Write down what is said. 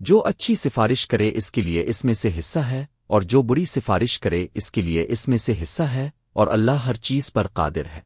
جو اچھی سفارش کرے اس کے لیے اس میں سے حصہ ہے، اور جو بری سفارش کرے اس کے لیے اس میں سے حصہ ہے، اور اللہ ہر چیز پر قادر ہے۔